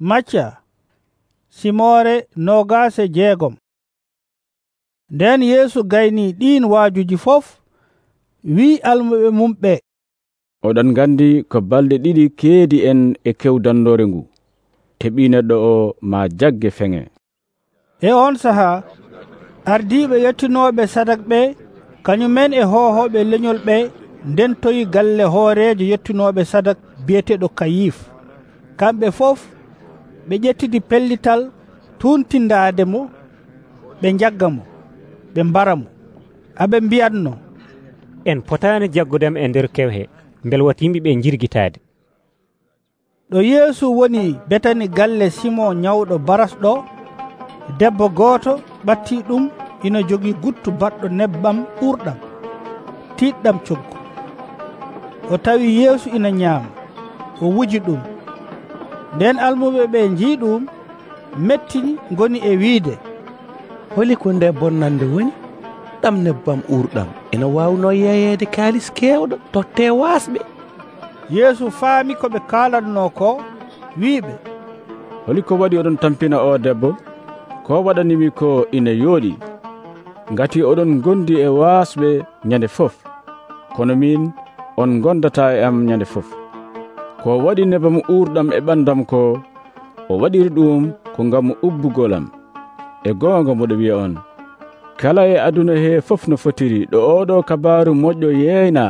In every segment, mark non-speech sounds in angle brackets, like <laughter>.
macca simore nogase jeegom. Nden yeesu gayni ɗin waajuji fof wi'i almuɓe mum ɓe oɗon gandi ko balɗe ɗiɗi keedi en e kewdandore ngu teɓineɗo o ma jagge feŋe. E on saha ardiɓe yettinoɓe sadak ɓe kañumen e hohoɓe leñol ɓe ndentoyi galle hoorejo yettinoɓe sadak biyeteɗo kayif kamɓe fof ɓe ƴettidi pellital tuntindaade mo ɓe jagga mo ɓe mbara mo. Aɓe mbiyatno en potaani jaggudem e nder kewhe mbel wata yimɓeɓe ɓe ɗo yeesu woni betani galle simon ñawɗo baras ɗo debbo gooto ɓatti ɗum ina jogii guttu baɗɗo nebbam ɓurɗam tiɗɗam coggu. O tawi yeesu ina ñaama o wuji ɗum. nden almuɓe ɓe jii ɗum mettini goni e wiide. Holi ko nde bonnande woni ɗam nebbam urɗam ene wawno yeeyede kaalis kewɗo totte wasɓe yeesu faami ko ɓe kaalatno ko wiɓe holi ko waɗi oɗon tampina o debbo ko waɗanimi ko ina yooɗi ngati oɗon gondi e wasɓe ñande fof kono min on gondata e am ñande fof. ko waɗi nebam uurɗam e ɓandam ko o waɗiri ɗum ko ngam ubbugolam. E goonga moɗo wiya on kala e aduna he fof no fotiri ɗo oɗo kabaru moƴƴo yeyna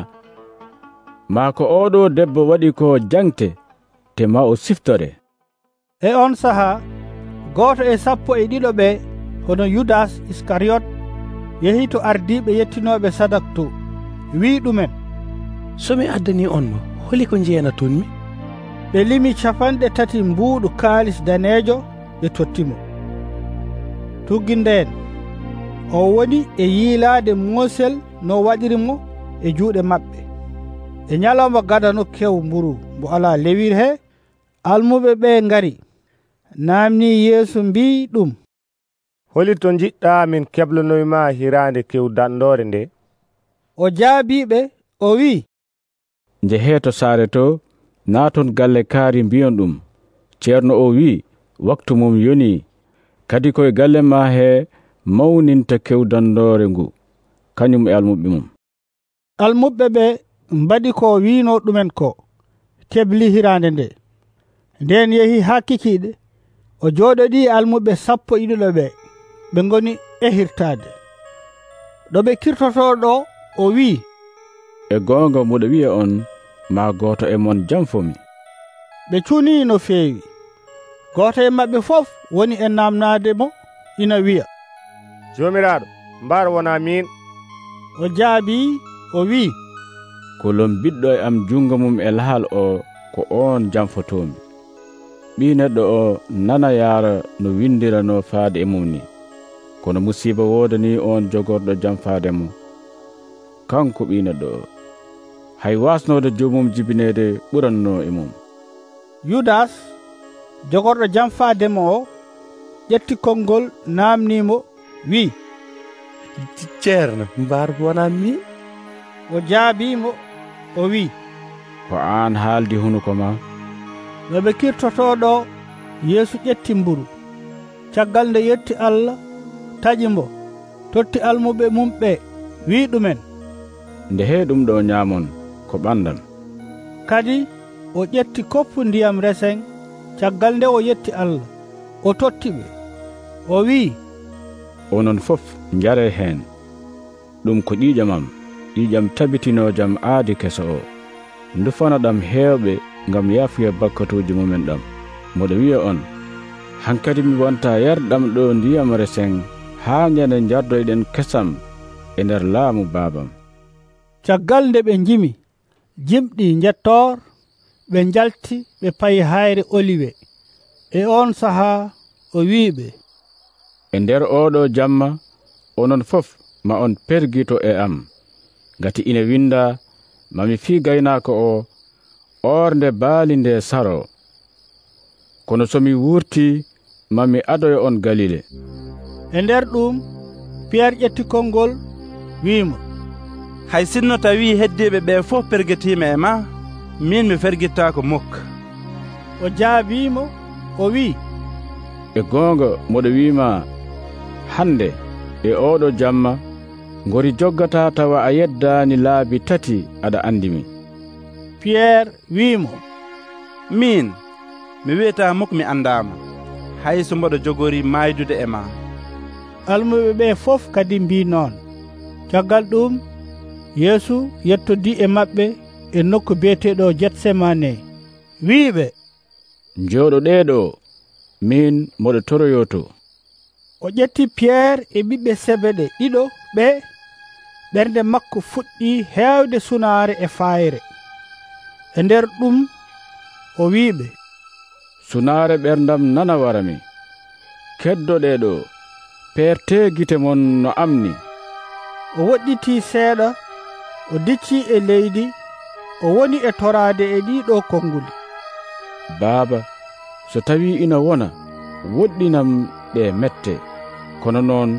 ma ko oɗo debbo waɗi ko jangte te ma o siftore. E on saha goto e sappo e ɗiɗo ɓe hono yudas iskariot yehi to ardiɓe yettinoɓe sadak to wi ɗumen. Somi addani on mo holi ko jeyanatonmi ɓe limi capanɗe tati mbuuɗu kaalis daneejo ɓe tottimo tuggindeen o woni e yiilaade moosel no waɗiri mo e juuɗe maɓɓe. E ñalawma gadano kew mburu mbo alaa lewir he almuɓe ɓe ngari. Naamni yeeso mbi ɗum. Holi to jiɗɗa min keblanoyma hiraande kew danɗore nde. O jaabiɓe o wi wi'i. Njeheto saare to naaton galle kaari mbiyon ɗum. Ceerno o wi waktu mum yoni kadi koye galle ma he mawninta kewdandoore ngu. Kañum e almuɓe mum. Almuɓɓe ɓe mbaɗi ko wiino ɗumen ko kebli hirande nde. Nden yehi haa kikiiɗe o jooɗoɗi almuɓe sappo e iɗuɗo ɓe ɓe goni e hirtaade ɗo ɓe kirtotoɗo o wi e goonga muɗo wiya on ma goto e mon janfomi ɓe cuni no feewi. Goto e maɓɓe fof woni e namnade mo ina wiya jomiraɗo mbar wona min o jaabi o wi kolon biɗɗo e am jungo mum e lahal o ko on janfotomi ɓi neɗɗo o nana yaara no windirano faade e mum ni. Kono musiba wodani on jogorɗo jam mo. Kanko ɓi neɗɗo o. hay wasnode jomum jibinede ɓuranno e mum. Yudas jogorɗo jam faadema o ƴetti konngol namnimo wi. Ceerno mbar wona mi? O jaabimo o wi. Ko an haaldi hunuko ma. No ɓe kirtotoɗo yeesu ƴetti mburu. Caggal nde yetti allah taƴi mbo totti almuɓe mum ɓe wi ɗumen. Nde he ɗum ɗo ñamon ko ɓandan kadi o ƴetti koppu ndiyam resen caggal nde o yetti allah o totti ɓe. O wi'i onon fof njare heen ɗum ko ƴiiƴamam ƴiiƴam tabitinojam aadi keso o. Ndufanaɗam heewɓe ngam yaafuya bakkatuji mumen ɗam. Moɗo wiya on hankadi mi wonta yarɗam ɗo ndiyam resen haa ñande jardoyɗen kesam e nder laamu baabam. Caggal nde ɓe njimi jimɗi jettor ɓe jalti ɓe payi hayre oliwe. E on sahaa o wiɓe e nder oɗo jamma onon fof ma on pergito e am. Ngati ina winda mami fi gaynako o orde baali nde saro. Kono somi wurti mami adoyo on galile. E nder ɗum piyerre ƴetti konngol wiimo. hay sinno tawi heddiɓe ɓe fof pergetima e ma min mi fergittako mokka o jaabimo o wi e goonga moɗo wima hande e oɗo jamma ngori joggata tawa a yeddani laabi tati aɗa andimi piyerre wimo min mi wiyetamako mi andama hay so mboɗo jogori maydude e ma. Almuɓe ɓe fof kadi mbi noon. Caggal ɗum yeesu yettodi e maɓɓe e nokku biyeteɗo jetsemane wiɓe jooɗo ɗeɗo min moɗo toroyoto o ƴetti piyerre e ɓiɓɓe sebeɗe ɗiɗo ɓe ɓernde makko fuɗɗi heewde sunaare e faayre. E nder ɗum o wiɓe sunaare ɓerdam nana warami. Keddoɗeɗo pertegite mon no amni. O woɗɗiti seeɗa o dicci e leydi o woni e toraade e ɗiɗo konnguli. Baaba so tawi ina wona woɗɗinam ɗe mette. Kono noon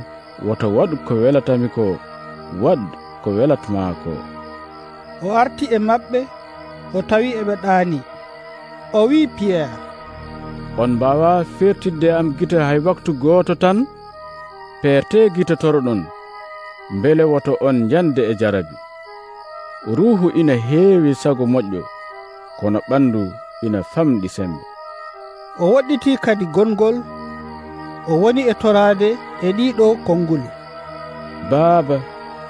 woto waɗ ko welatami ko waɗ ko welatma ko o arti e maɓɓe o tawi eɓe ɗaani. O wi'i piyerre on mbawa fertidde am gite hay waktu gooto tan? Peerte gitotoroɗon beele woto on jande e jarabi. ruhu ina heewi sago moƴƴo kono ɓandu ina famɗi sembe. O waɗɗiti kadi gongol o woni e torade e ɗiɗo konnguli baaba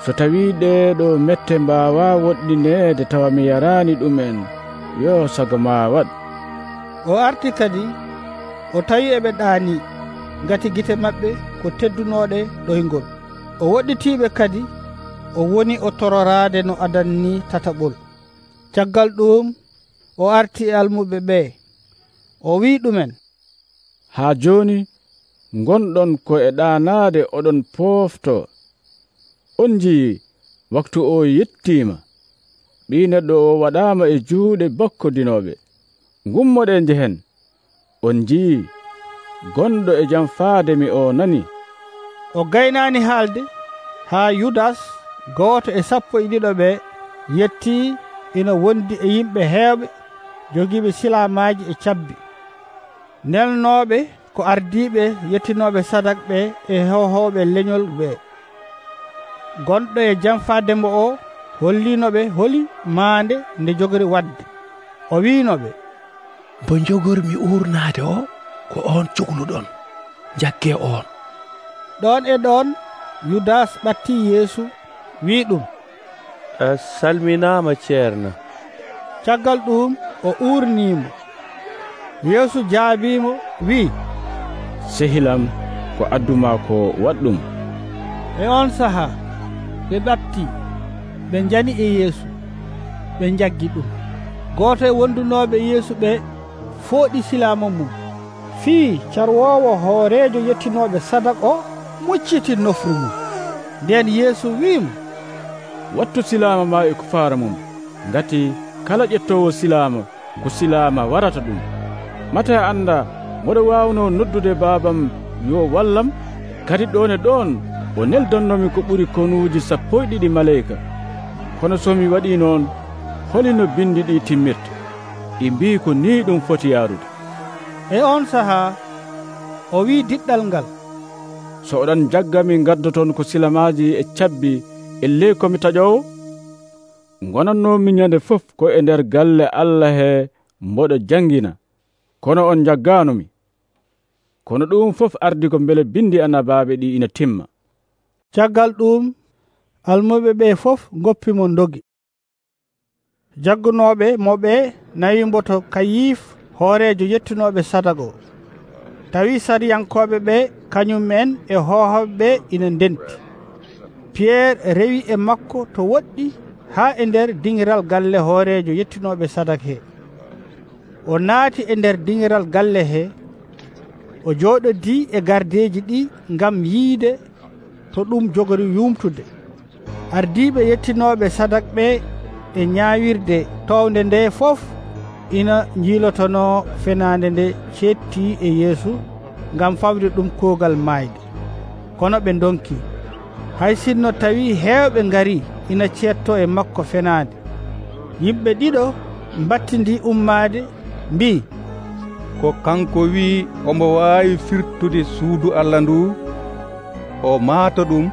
so tawi ɗeɗo mette mbawa woɗɗinede tawa mi yarani ɗumen yo sago ma waɗ. O arti kadi o tawi eɓe ɗaani ngati gite maɓɓe ko teddunoɗe ɗoyngol. O woɗɗitiɓe kadi o woni o tororade no adanni tataɓol. Caggal ɗum o arti e almuɓe ɓe. O wi ɗumen. Haa jooni gonɗon ko e ɗanade oɗon poofto. On njiyi waktu o yettima ɓii neɗɗo o waɗama e juuɗe bakkodinooɓe gummoɗe jehen on njiyi gonɗo e jam faade mi o nani. O gaynani haalde haa yudas gooto e sappo e ɗiɗo ɓe yetti ina wondi e yimɓe heewɓe jogiiɓe silamaaji e cabbi. Nelnooɓe ko ardiiɓe yettinooɓe sadak ɓe e hohooɓe leñol ɓe. Gonɗo e jamfaadembo o hollinoɓe holi maande nde jogori wadde. O wiinoɓe mbo jogormi uurnaade o ko on cuhluɗon jakke on ɗon e ɗon yudas ɓatti yeesu wi ɗum. Salminama ceerno. Caggal ɗum o urnimo yeesu jaabimo wi. Sehilam ko adduma ko waɗɗum. E on saaha ɓe ɓatti ɓe jani e yeesu ɓe jaggi ɗum. Goto e wondunoɓe yeesu ɓe fooɗi silama mum. Fii carwowo hoorejo yettinoɓe sadak o muccitin nofru mum. Nden yeesu wimo wattu silama ma e kufaara mum. Ngati kala ƴettowo silama ko silama warata ɗum. Mata anda moɗo wawno noddude babam yo wallam? Kadi ɗon e ɗon o neldannomi ko ɓuri konuji sappo e ɗiɗi maleyka kono somi waɗi noon holino bindi ɗi timmirta ɗi mbi ko ni ɗum foti yarude e on saaha o wi diɗɗal ngal. So oɗon jaggami gaddoton ko silamaji e cabbi elle komi taƴowo? Gonannomi ñande fof ko e nder galle allah he mboɗo janngina kono on jagganomi kono ɗum fof ardi ko beele bindi annabaɓe ɗi ina timma. Caggal ɗum almuɓe ɓe fof goppimon dogi jaggunoɓe moɓe nawimboto kayif hoorejo yettunoɓe sadago. Tawi sariyankoɓe ɓe kañum en e hohoɓe ɓe ina ndenti. piyerre rewi e makko to woɗɗi ha e nder dingiral galle hoorejo yettinoɓe sadaka he o naati e nder dingiral galle he o jooɗodi e gardeji ɗi ngam yiide to ɗum jogori yumtude. Ardiɓe yettinoɓe sadak ɓe e ñawirde towde nde fof ina jiilotono fenade nde cetti e yeesu ngam fawde ɗum koogal mayde kono ɓe donki hay sinno tawi heewɓe ngari ina cetto e makko fenade. Yimɓe ɗiɗo battidi ummade mbi. Ko kanko wi omo waawi firtude suudu allah ndu o maata ɗum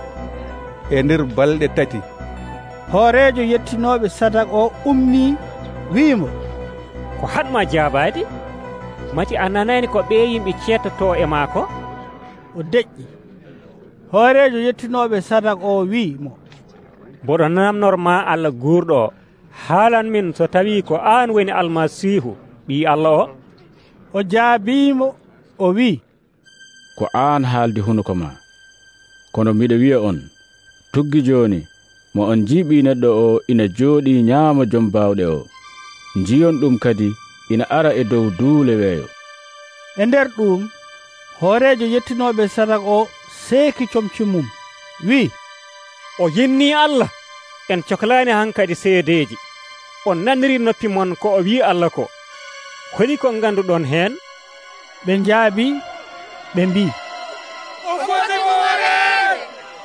e nder balɗe tati. Hoorejo yettinoɓe sadak o ummi wiimo. Ko hatma jaabaade? Mati a nanani ko ɓe yimɓe ceettoto e maako? O deƴƴi. hoorejo yettinoɓe sadak o wi'imo mboɗo namnorma allah guurɗo. O haalan min so tawi ko an woni almasihu ɓi allah o. O jaabimo o wi ko an haaldi hunuko ma. Kono miɗo wiya on tuggi joni mo on jiiɓi neɗɗo o ina jooɗi ñaama joom bawɗe o. Jiyon ɗum kadi ina ara e dow duule weeyo e nder ɗum hoorejo yettinoɓe sadak o seeki comci mum wi'i o yinni allah en cohlaani hankadi seedeeji. On naniri noppi mon ko o wi allah ko. Holi ko ngannduɗon heen? Ɓe njaabi ɓe mbi o foti ko ware!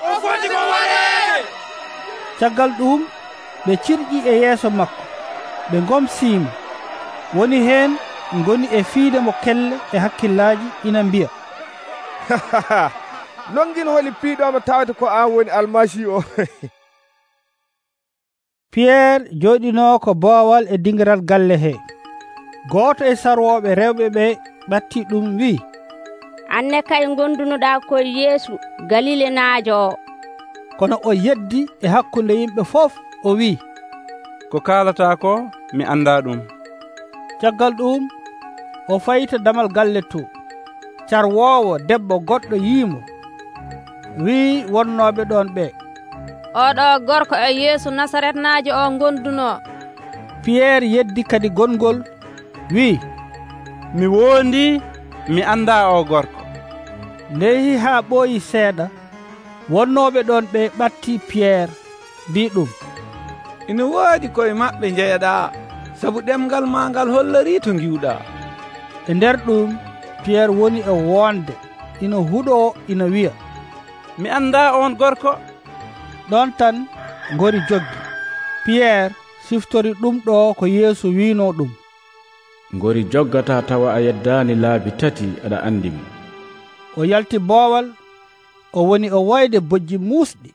O foti ko ware! Caggal ɗum ɓe cirƴi e yeeso makko. Ɓe gomsiimo woni heen ngoni e fiide mo kelle e hakkillaaji ina mbiya. <laughs> nongin holi piiɗoma tawde ko an woni almasi o. <laughs> Piyerre joɗino ko boowal e dingiral galle he. Gooto e sarwoɓe rewɓe ɓe ɓatti ɗum wi. Anne kay gondunoɗa koye yeesu galile naajo o. Kono o yeddi e hakkunde yimɓe fof o wi. Ko kalata ko mi anda ɗum. Caggal ɗum o fayita damal galle to. Carwowo debbo goɗɗo yiimo. wi wonnoɓe ɗon ɓe. Oɗo gorko e yeesu nasaret naajo o gonduno piyerre yeddi kadi gongol wi mi wondi mi anda o gorko. Neyi ha ɓooyi seeɗa wonnoɓe ɗon ɓe ɓatti piyerre mbi ɗum. Ina woodi koye maɓɓe jeeɗa sabu ɗemgal ma ngal hollori to giwɗa e nder ɗum piyerre woni e wonde ina huuɗo ina wiya mi anda on gorko. Ɗon tan gori joggi. Piyerre siftori ɗum ɗo ko yeesu wino ɗum. Gori joggata tawa a yeddani laabi tati aɗa andimo o yalti boowal o woni o woyde bojji muusɗi.